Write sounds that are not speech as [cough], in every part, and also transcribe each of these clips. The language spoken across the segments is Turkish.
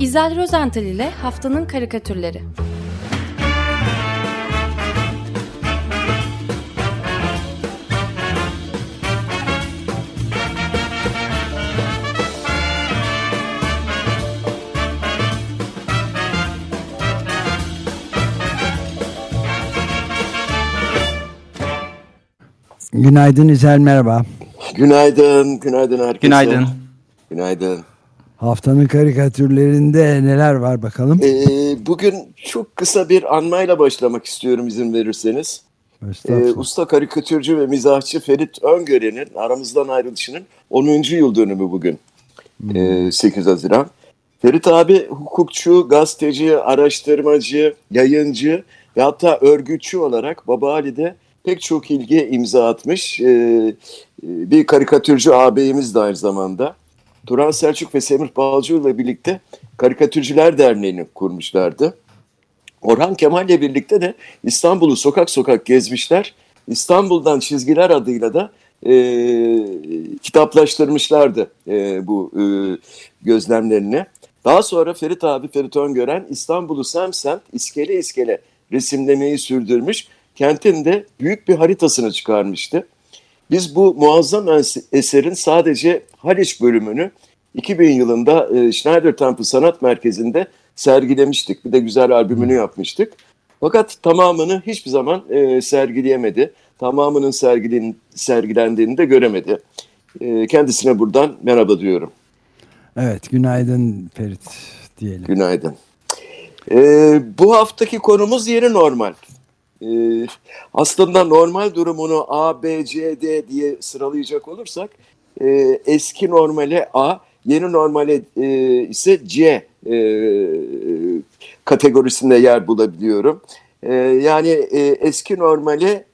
İzel Rozental ile Haftanın Karikatürleri Günaydın İzel merhaba. Günaydın, günaydın herkese. Günaydın. Günaydın. Haftanın karikatürlerinde neler var bakalım? Ee, bugün çok kısa bir anmayla başlamak istiyorum izin verirseniz. Ee, usta karikatürcü ve mizahçı Ferit Öngören'in aramızdan ayrılışının 10. yıl dönümü bugün. Hmm. Ee, 8 Haziran. Ferit abi hukukçu, gazeteci, araştırmacı, yayıncı ve hatta örgütçü olarak Baba Ali'de pek çok ilgi imza atmış. Ee, bir karikatürcü ağabeyimiz de aynı zamanda. Turan Selçuk ve Semih Balcı ile birlikte Karikatürcüler Derneği'ni kurmuşlardı. Orhan Kemal ile birlikte de İstanbul'u sokak sokak gezmişler. İstanbul'dan Çizgiler adıyla da e, kitaplaştırmışlardı e, bu e, gözlemlerini. Daha sonra Ferit abi Ferit Öngören İstanbul'u semsemt iskele iskele resimlemeyi sürdürmüş. Kentin de büyük bir haritasını çıkarmıştı. Biz bu muazzam eserin sadece Haliç bölümünü 2000 yılında e, Schneider Temple Sanat Merkezi'nde sergilemiştik. Bir de güzel albümünü yapmıştık. Fakat tamamını hiçbir zaman e, sergileyemedi. Tamamının sergilin, sergilendiğini de göremedi. E, kendisine buradan merhaba diyorum. Evet, günaydın Ferit diyelim. Günaydın. E, bu haftaki konumuz yeni normal. E, aslında normal durumunu A, B, C, D diye sıralayacak olursak e, eski normale A, yeni normale e, ise C e, kategorisinde yer bulabiliyorum. E, yani e, eski normale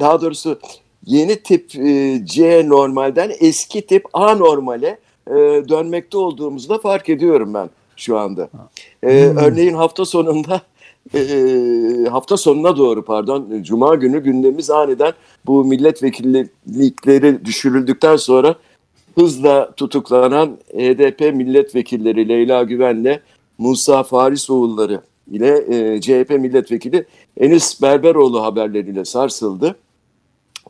daha doğrusu yeni tip e, C normalden eski tip A normale e, dönmekte olduğumuzu da fark ediyorum ben şu anda. E, hmm. Örneğin hafta sonunda e, hafta sonuna doğru pardon Cuma günü gündemimiz aniden bu milletvekillikleri düşürüldükten sonra hızla tutuklanan HDP milletvekilleri Leyla Güven'le Musa Farisoğulları ile e, CHP milletvekili Enis Berberoğlu haberleriyle sarsıldı.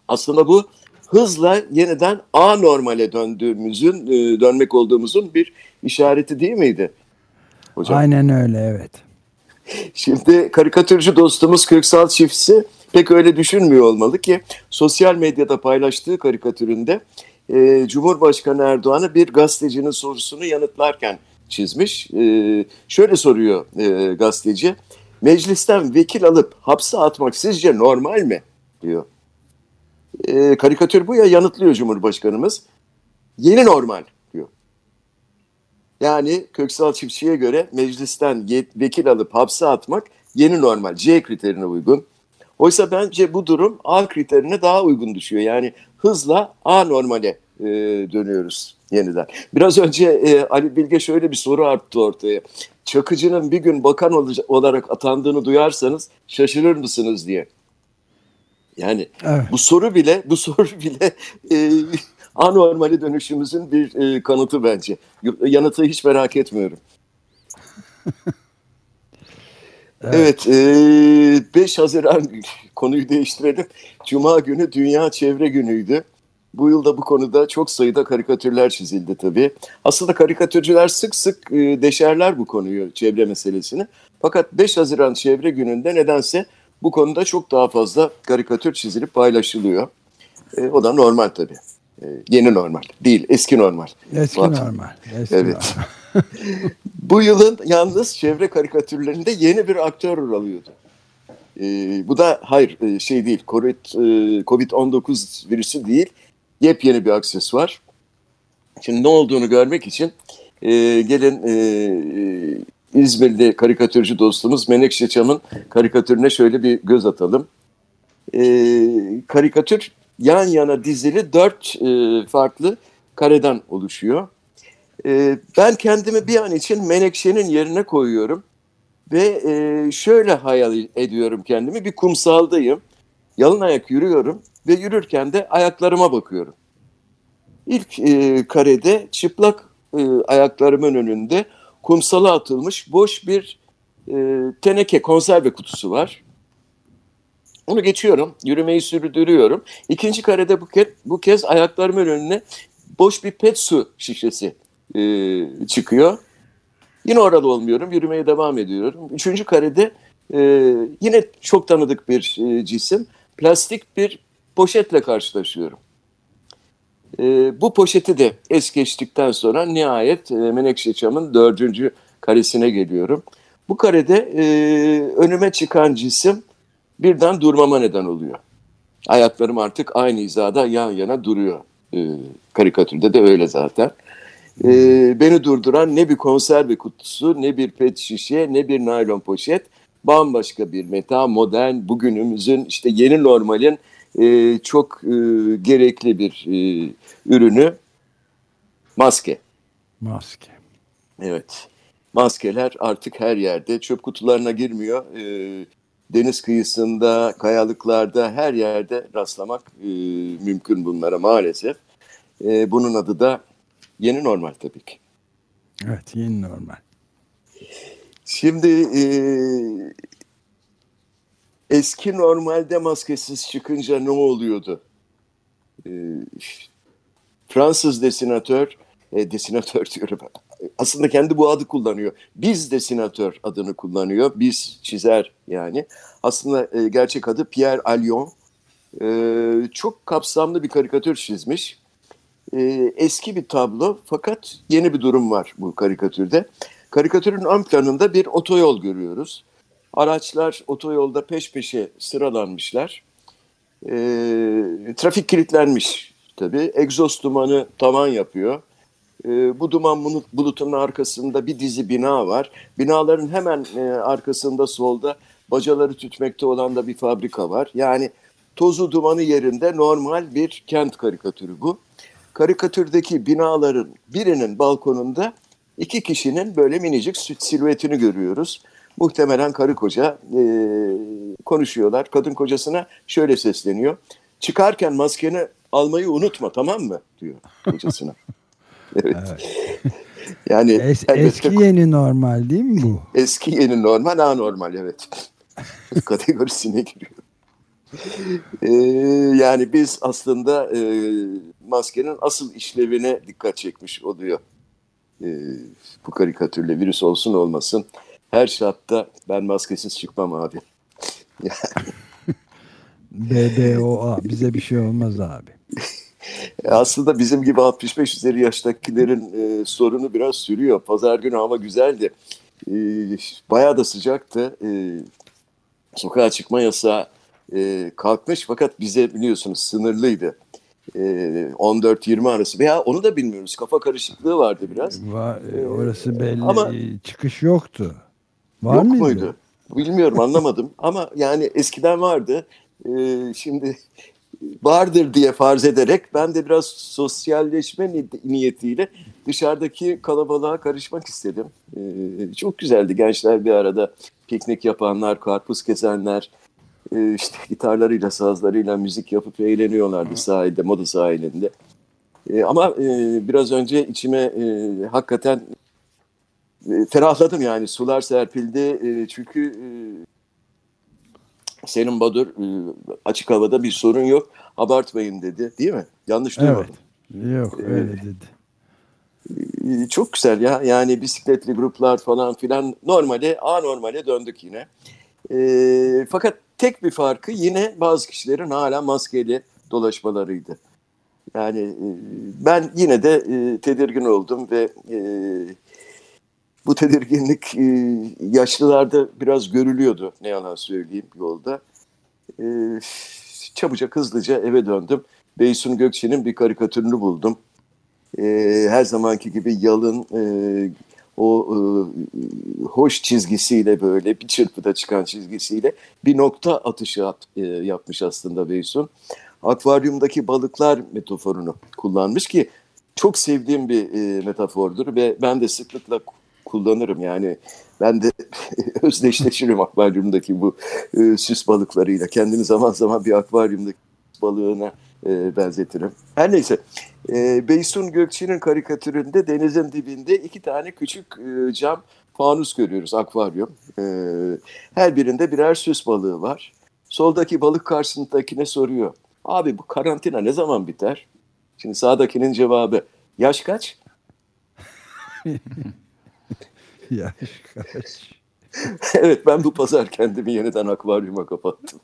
Aslında bu hızla yeniden A normale döndüğümüzün, e, dönmek olduğumuzun bir işareti değil miydi? Hocam? Aynen öyle evet. Şimdi karikatürcü dostumuz Köksal Çiftsi pek öyle düşünmüyor olmalı ki sosyal medyada paylaştığı karikatüründe e, Cumhurbaşkanı Erdoğan'ı bir gazetecinin sorusunu yanıtlarken çizmiş. E, şöyle soruyor e, gazeteci, meclisten vekil alıp hapse atmak sizce normal mi? diyor. E, karikatür bu ya yanıtlıyor Cumhurbaşkanımız. Yeni normal diyor. Yani Köksal Çiftçi'ye göre meclisten vekil alıp hapse atmak yeni normal. C kriterine uygun. Oysa bence bu durum A kriterine daha uygun düşüyor. Yani hızla A normale e, dönüyoruz yeniden. Biraz önce e, Ali Bilge şöyle bir soru arttı ortaya. Çakıcı'nın bir gün bakan olarak atandığını duyarsanız şaşırır mısınız diye. Yani evet. bu soru bile bu soru bile e, anormali dönüşümüzün bir e, kanıtı bence. Yanıtı hiç merak etmiyorum. [laughs] Evet, evet e, 5 Haziran [laughs] konuyu değiştirelim. Cuma günü Dünya Çevre Günü'ydü. Bu yılda bu konuda çok sayıda karikatürler çizildi tabii. Aslında karikatürcüler sık sık e, deşerler bu konuyu, çevre meselesini. Fakat 5 Haziran Çevre Günü'nde nedense bu konuda çok daha fazla karikatür çizilip paylaşılıyor. E, o da normal tabii. E, yeni normal değil, eski normal. Eski Bak. normal. Eski evet. Normal. [laughs] [laughs] bu yılın yalnız çevre karikatürlerinde yeni bir aktör rol alıyordu. E, bu da hayır e, şey değil, COVID-19 virüsü değil, yepyeni bir aksesuar. Şimdi ne olduğunu görmek için e, gelin e, e, İzmirli karikatürcü dostumuz Menekşe Çam'ın karikatürüne şöyle bir göz atalım. E, karikatür yan yana dizili dört e, farklı kareden oluşuyor. E, ben kendimi bir an için Menekşe'nin yerine koyuyorum ve e, şöyle hayal ediyorum kendimi bir kumsaldayım. Yalın ayak yürüyorum ve yürürken de ayaklarıma bakıyorum. İlk e, karede çıplak e, ayaklarımın önünde kumsala atılmış boş bir e, teneke konserve kutusu var. Onu geçiyorum. Yürümeyi sürdürüyorum. İkinci karede bu kez, bu kez ayaklarımın önüne boş bir pet su şişesi e, çıkıyor. Yine orada olmuyorum. Yürümeye devam ediyorum. Üçüncü karede e, yine çok tanıdık bir e, cisim. Plastik bir poşetle karşılaşıyorum. E, bu poşeti de es geçtikten sonra nihayet e, Menekşe Çam'ın dördüncü karesine geliyorum. Bu karede e, önüme çıkan cisim birden durmama neden oluyor. Ayaklarım artık aynı hizada yan yana duruyor. E, karikatürde de öyle zaten. E, beni durduran ne bir konserve kutusu, ne bir pet şişe, ne bir naylon poşet. Bambaşka bir meta, modern, bugünümüzün işte yeni normalin e, çok e, gerekli bir e, ürünü maske. Maske. Evet. Maskeler artık her yerde çöp kutularına girmiyor. E, deniz kıyısında, kayalıklarda her yerde rastlamak e, mümkün bunlara maalesef. E, bunun adı da yeni normal tabii ki. Evet yeni normal. Şimdi e, eski normalde maskesiz çıkınca ne oluyordu? E, Fransız desinatör, e, desinatör [laughs] diyorum aslında kendi bu adı kullanıyor. Biz desinatör adını kullanıyor. Biz çizer yani. Aslında e, gerçek adı Pierre Allion. E, çok kapsamlı bir karikatür çizmiş. E, eski bir tablo fakat yeni bir durum var bu karikatürde. Karikatürün ön planında bir otoyol görüyoruz. Araçlar otoyolda peş peşe sıralanmışlar. E, trafik kilitlenmiş tabii. Egzoz dumanı tavan yapıyor. E, bu duman bulutunun arkasında bir dizi bina var. Binaların hemen e, arkasında solda bacaları tütmekte olan da bir fabrika var. Yani tozu dumanı yerinde normal bir kent karikatürü bu. Karikatürdeki binaların birinin balkonunda iki kişinin böyle minicik silüetini görüyoruz. Muhtemelen karı koca e, konuşuyorlar. Kadın kocasına şöyle sesleniyor. Çıkarken maskeni almayı unutma tamam mı? diyor kocasına. [laughs] evet. [laughs] yani es, eski yeni normal değil mi bu? Eski yeni normal, anormal evet. [laughs] Kategorisine giriyor. Ee, yani biz aslında e, maskenin asıl işlevine dikkat çekmiş oluyor. E, bu karikatürle virüs olsun olmasın. Her şartta ben maskesiz çıkmam abi. [laughs] Yani. BBOA bize bir şey olmaz abi. [laughs] Aslında bizim gibi 65 üzeri yaştakilerin e, sorunu biraz sürüyor. Pazar günü hava güzeldi. E, bayağı da sıcaktı. E, sokağa çıkma yasağı e, kalkmış fakat bize biliyorsunuz sınırlıydı. E, 14-20 arası veya onu da bilmiyoruz. Kafa karışıklığı vardı biraz. Va e, orası belli. Ama, çıkış yoktu. Var yok mıydı? muydu? Bilmiyorum anlamadım [laughs] ama yani eskiden vardı. Ee, şimdi vardır diye farz ederek ben de biraz sosyalleşme niyetiyle dışarıdaki kalabalığa karışmak istedim. Ee, çok güzeldi gençler bir arada piknik yapanlar, karpuz kesenler, e, işte [laughs] gitarlarıyla, sazlarıyla müzik yapıp eğleniyorlardı sahilde, moda sahilinde. E, ama e, biraz önce içime e, hakikaten e, ferahladım yani sular serpildi e, çünkü e, Selim Badur e, açık havada bir sorun yok abartmayın dedi değil mi? Yanlış duymadım. Evet. Yok öyle dedi. Çok güzel ya yani bisikletli gruplar falan filan normale anormale döndük yine. E, fakat tek bir farkı yine bazı kişilerin hala maskeli dolaşmalarıydı. Yani e, ben yine de e, tedirgin oldum ve e, bu tedirginlik yaşlılarda biraz görülüyordu ne yalan söyleyeyim yolda. Çabucak hızlıca eve döndüm. Beysun Gökçe'nin bir karikatürünü buldum. Her zamanki gibi yalın o e, hoş çizgisiyle böyle bir çırpıda çıkan çizgisiyle bir nokta atışı at, e, yapmış aslında Beysun. Akvaryumdaki balıklar metaforunu kullanmış ki çok sevdiğim bir e, metafordur ve ben de sıklıkla kullanırım. Yani ben de [laughs] özdeşleşirim akvaryumdaki bu e, süs balıklarıyla. Kendimi zaman zaman bir akvaryumdaki balığına e, benzetirim. Her neyse E, Beysun Gökçe'nin karikatüründe denizin dibinde iki tane küçük e, cam fanus görüyoruz, akvaryum. E, her birinde birer süs balığı var. Soldaki balık karşısındakine soruyor. Abi bu karantina ne zaman biter? Şimdi sağdakinin cevabı yaş kaç? [laughs] yaş kaç? [laughs] evet ben bu pazar kendimi yeniden akvaryuma kapattım.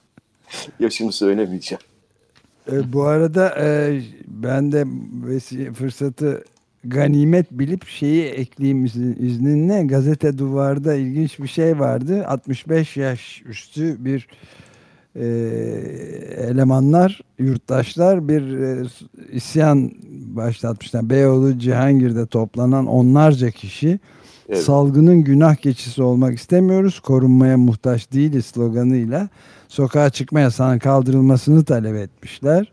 Yaşımı söylemeyeceğim. E, bu arada e, ben de fırsatı ganimet bilip şeyi ekleyeyim izninle gazete duvarda ilginç bir şey vardı. 65 yaş üstü bir e, elemanlar, yurttaşlar bir e, isyan başlatmışlar. Beyoğlu Cihangir'de toplanan onlarca kişi evet. salgının günah keçisi olmak istemiyoruz, korunmaya muhtaç değiliz sloganıyla sokağa çıkma yasağının kaldırılmasını talep etmişler.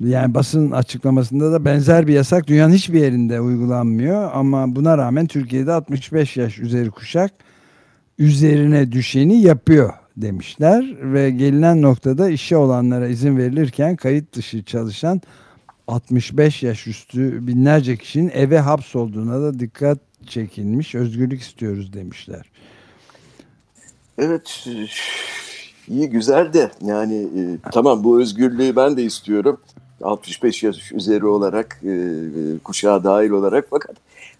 Yani basın açıklamasında da benzer bir yasak dünyanın hiçbir yerinde uygulanmıyor ama buna rağmen Türkiye'de 65 yaş üzeri kuşak üzerine düşeni yapıyor demişler ve gelinen noktada işe olanlara izin verilirken kayıt dışı çalışan 65 yaş üstü binlerce kişinin eve hapsolduğuna da dikkat çekilmiş. Özgürlük istiyoruz demişler. Evet iyi güzel de yani e, tamam bu özgürlüğü ben de istiyorum. 65 yaş üzeri olarak e, e, kuşağa dahil olarak fakat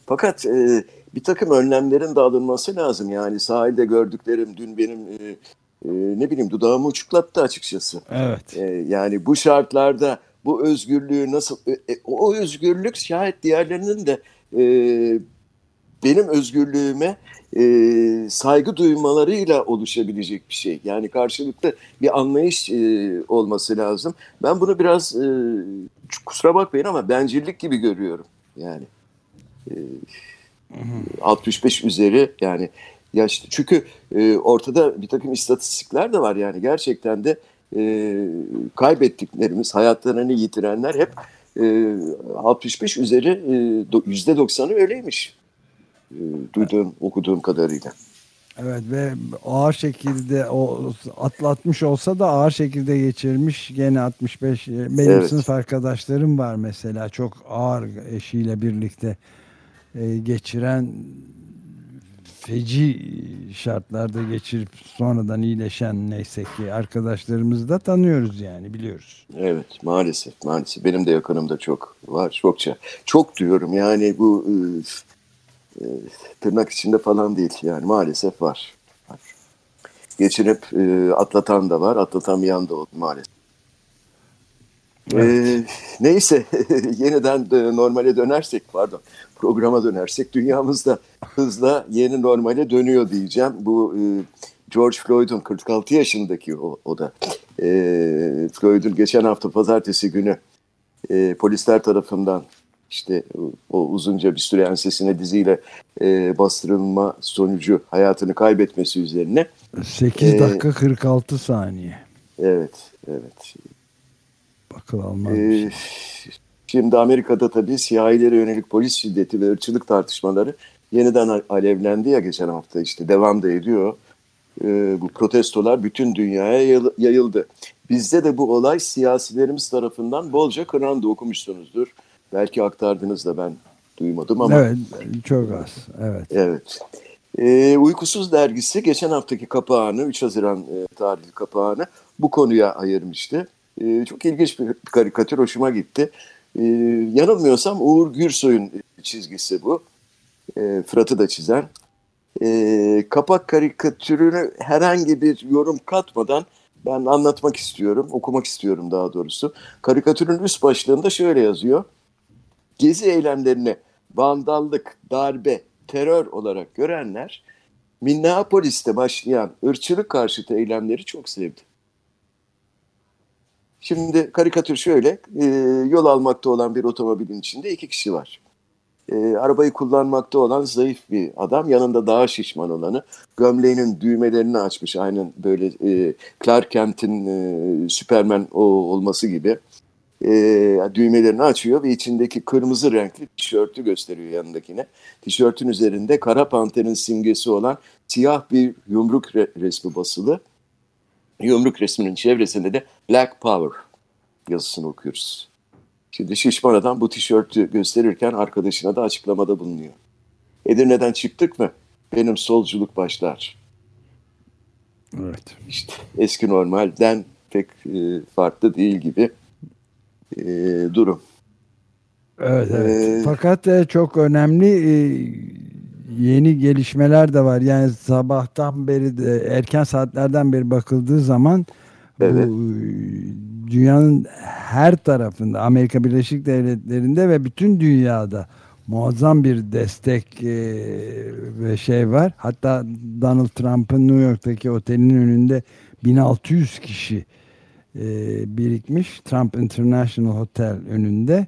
fakat e, bir takım önlemlerin de alınması lazım. Yani sahilde gördüklerim dün benim e, e, ne bileyim dudağımı uçuklattı açıkçası. Evet. E, yani bu şartlarda bu özgürlüğü nasıl e, e, o özgürlük şayet diğerlerinin de e, benim özgürlüğüme e, saygı duymalarıyla oluşabilecek bir şey. Yani karşılıklı bir anlayış e, olması lazım. Ben bunu biraz e, kusura bakmayın ama bencillik gibi görüyorum. Yani e, 65 üzeri yani yaş çünkü e, ortada bir takım istatistikler de var yani gerçekten de e, kaybettiklerimiz hayatlarını yitirenler hep e, 65 üzeri e, yüzde 90'ı öyleymiş. E, duyduğum, okuduğum kadarıyla. Evet ve ağır şekilde o atlatmış olsa da ağır şekilde geçirmiş gene 65 e, benim evet. sınıf arkadaşlarım var mesela çok ağır eşiyle birlikte e, geçiren feci şartlarda geçirip sonradan iyileşen neyse ki arkadaşlarımızı da tanıyoruz yani biliyoruz. Evet maalesef maalesef benim de yakınımda çok var çokça çok diyorum yani bu e, tırnak içinde falan değil yani maalesef var. Geçirip e, atlatan da var, atlatamayan da oldu maalesef. Evet. Ee, neyse [laughs] yeniden de normale dönersek pardon programa dönersek dünyamızda hızla yeni normale dönüyor diyeceğim. Bu e, George Floyd'un 46 yaşındaki o, o da e, Floyd'un geçen hafta pazartesi günü e, polisler tarafından işte o uzunca bir süre ensesine diziyle e, bastırılma sonucu hayatını kaybetmesi üzerine. 8 e, dakika 46 saniye. Evet, evet. Bakıl almaz ee, şey. Şimdi Amerika'da tabii siyahilere yönelik polis şiddeti ve ırkçılık tartışmaları yeniden alevlendi ya geçen hafta işte devam da ediyor. Ee, bu protestolar bütün dünyaya yayıldı. Bizde de bu olay siyasilerimiz tarafından bolca kınandı okumuşsunuzdur. Belki aktardınız da ben duymadım ama. Evet çok az. Evet. Evet. Ee, Uykusuz dergisi geçen haftaki kapağını 3 Haziran e, tarihli kapağını bu konuya ayırmıştı. E, çok ilginç bir karikatür hoşuma gitti. E, yanılmıyorsam Uğur Gürsoy'un çizgisi bu. E, Fırat'ı da çizen. E, kapak karikatürünü herhangi bir yorum katmadan ben anlatmak istiyorum, okumak istiyorum daha doğrusu. Karikatürün üst başlığında şöyle yazıyor. Gezi eylemlerini vandallık, darbe, terör olarak görenler Minneapolis'te başlayan ırkçılık karşıtı eylemleri çok sevdi. Şimdi karikatür şöyle, e, yol almakta olan bir otomobilin içinde iki kişi var. E, arabayı kullanmakta olan zayıf bir adam, yanında daha şişman olanı, gömleğinin düğmelerini açmış, aynen böyle e, Clark Kent'in e, Superman o olması gibi. E, düğmelerini açıyor ve içindeki kırmızı renkli tişörtü gösteriyor yanındakine. Tişörtün üzerinde kara panterin simgesi olan siyah bir yumruk resmi basılı yumruk resminin çevresinde de Black Power yazısını okuyoruz. Şimdi şişman adam bu tişörtü gösterirken arkadaşına da açıklamada bulunuyor. Edirne'den çıktık mı benim solculuk başlar. Evet. İşte eski normalden pek e, farklı değil gibi e, durum. Evet, evet. Ee, Fakat e, çok önemli e, yeni gelişmeler de var. Yani sabahtan beri de erken saatlerden beri bakıldığı zaman evet. bu dünyanın her tarafında Amerika Birleşik Devletleri'nde ve bütün dünyada muazzam bir destek e, ve şey var. Hatta Donald Trump'ın New York'taki otelinin önünde 1600 kişi e, birikmiş. Trump International Hotel önünde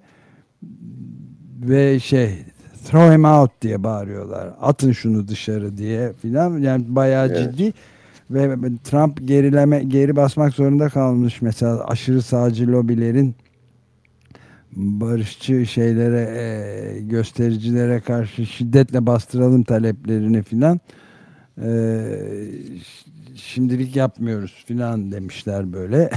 ve şey throw him out diye bağırıyorlar. Atın şunu dışarı diye filan. Yani bayağı evet. ciddi ve Trump gerileme geri basmak zorunda kalmış mesela aşırı sağcı lobilerin barışçı şeylere e, göstericilere karşı şiddetle bastıralım taleplerini filan şimdilik yapmıyoruz filan demişler böyle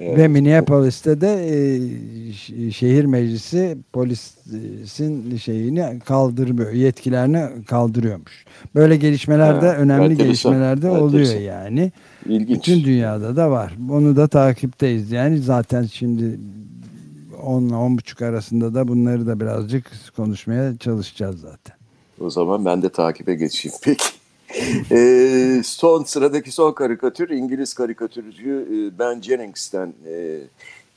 Evet. Ve Minneapolis'te de e, şehir meclisi polisin şeyini kaldırmıyor, yetkilerini kaldırıyormuş. Böyle gelişmelerde ha, önemli gelişmelerde oluyor yani. İlginç. Bütün dünyada da var. Onu da takipteyiz. Yani zaten şimdi 10 10.30 arasında da bunları da birazcık konuşmaya çalışacağız zaten. O zaman ben de takibe geçeyim. Peki e, son sıradaki son karikatür İngiliz karikatürcü e, Ben Jennings'ten e,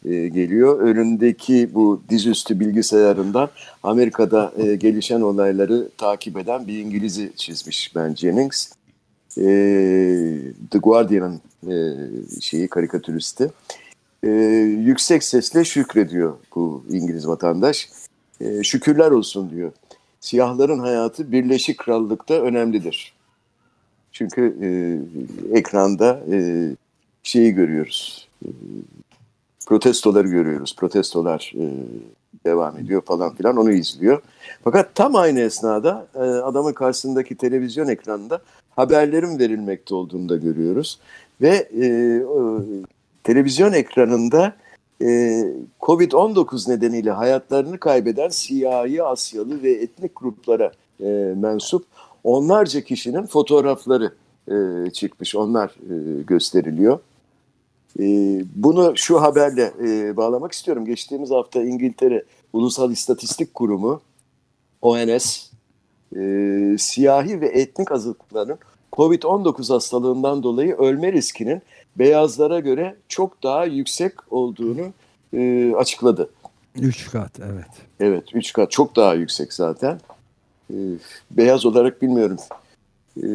e, geliyor. Önündeki bu dizüstü bilgisayarından Amerika'da e, gelişen olayları takip eden bir İngiliz'i çizmiş Ben Jennings. E, The Guardian'ın e, şeyi karikatüristi. E, yüksek sesle şükrediyor bu İngiliz vatandaş. E, şükürler olsun diyor. Siyahların hayatı Birleşik Krallık'ta önemlidir. Çünkü e, ekranda e, şeyi görüyoruz. E, protestoları görüyoruz. Protestolar e, devam ediyor falan filan onu izliyor. Fakat tam aynı esnada e, adamın karşısındaki televizyon ekranında haberlerin verilmekte olduğunu da görüyoruz. Ve e, o, televizyon ekranında e, Covid-19 nedeniyle hayatlarını kaybeden siyahi, Asyalı ve etnik gruplara e, mensup onlarca kişinin fotoğrafları e, çıkmış. Onlar e, gösteriliyor. E, bunu şu haberle e, bağlamak istiyorum. Geçtiğimiz hafta İngiltere Ulusal İstatistik Kurumu ONS e, siyahi ve etnik azınlıkların COVID-19 hastalığından dolayı ölme riskinin beyazlara göre çok daha yüksek olduğunu e, açıkladı. Üç kat evet. Evet üç kat çok daha yüksek zaten. E, beyaz olarak bilmiyorum. E,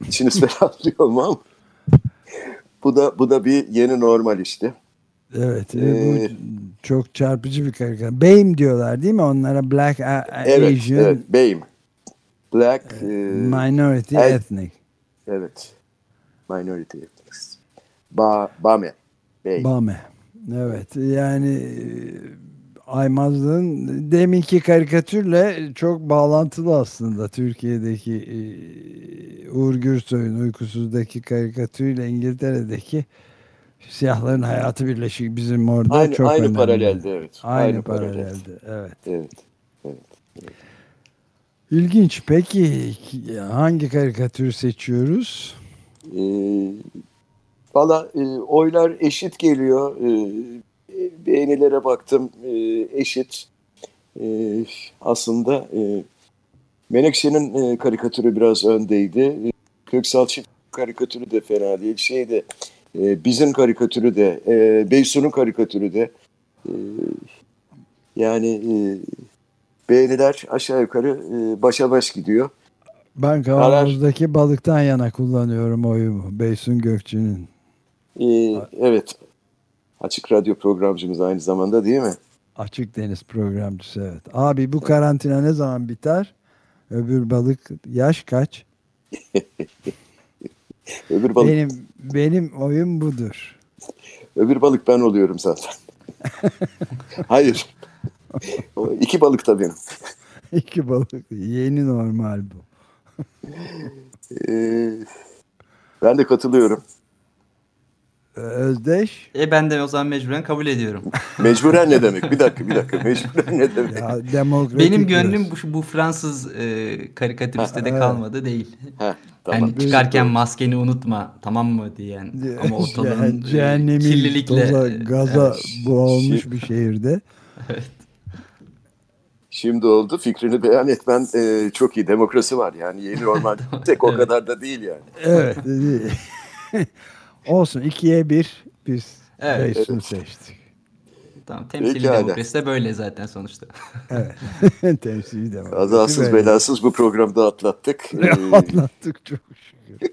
[laughs] içiniz [laughs] ferahlıyor mu ama bu da bu da bir yeni normal işte. Evet, ee, bu çok çarpıcı bir karikatür. BAME diyorlar değil mi onlara? Black a, evet, Asian. Evet, BAME. Black e, Minority et, Ethnic. Evet. Minority Ethnic. Ba, BAME. BAME. BAME. Evet, yani Aymazlığın deminki karikatürle çok bağlantılı aslında Türkiye'deki e, Uğur Gürsoy'un uykusuzdaki karikatürüyle İngiltere'deki siyahların hayatı birleşik bizim orada aynı, çok aynı önemli. paralelde evet. Aynı, aynı paralelde evet. Evet. evet. evet. İlginç. Peki hangi karikatürü seçiyoruz? Ee, Valla e, oylar eşit geliyor. E, beğenilere baktım e, eşit. E, aslında e, Menekşe'nin e, karikatürü biraz öndeydi. E, Köksal Çift karikatürü de fena değil. Şey de e, bizim karikatürü de, e, Beysun'un karikatürü de e, yani e, beğeniler aşağı yukarı e, başa baş gidiyor. Ben kavanozdaki balıktan yana kullanıyorum oyumu. Beysun Gökçü'nün. Ee, evet. Açık radyo programcımız aynı zamanda değil mi? Açık deniz programcısı evet. Abi bu karantina ne zaman biter? Öbür balık yaş kaç? [laughs] Öbür balık. Benim benim oyun budur. Öbür balık ben oluyorum zaten. [laughs] Hayır. İki balık da benim. [laughs] İki balık. Yeni normal bu. ee, ben de katılıyorum. Özdeş. E ben de o zaman mecburen kabul ediyorum. [laughs] Mecburen ne demek? Bir dakika bir dakika. Mecburen ne demek? Ya, demokratik Benim gönlüm bu, bu Fransız e, karikatüriste de evet. kalmadı değil. Heh, tamam. Yani çıkarken maskeni unutma tamam mı diyen ama [laughs] ortalığın Ce- e, Cehennemin kirlilikle toza, e, gaza evet. boğulmuş bir şehirde. Şimdi oldu. Fikrini beyan etmen e, çok iyi. Demokrasi var yani. Yeni normal [laughs] tek o kadar da değil yani. Evet. dedi. Olsun ikiye bir biz Evet. Beysun'u seçtik. Tamam temsili Pekala. demokrasi de böyle zaten sonuçta. Evet. [laughs] [laughs] Temsili demokrasi. Kazasız böyle. belasız bu programda atlattık. [laughs] Atlattık çok şükür.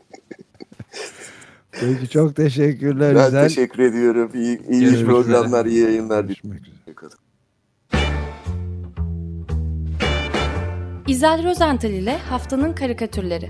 Peki çok teşekkürler. ben Güzel. teşekkür ediyorum. İyi, iyi Görüşmek programlar, üzere. iyi yayınlar. Görüşmek üzere. İzel Rozental ile Haftanın Karikatürleri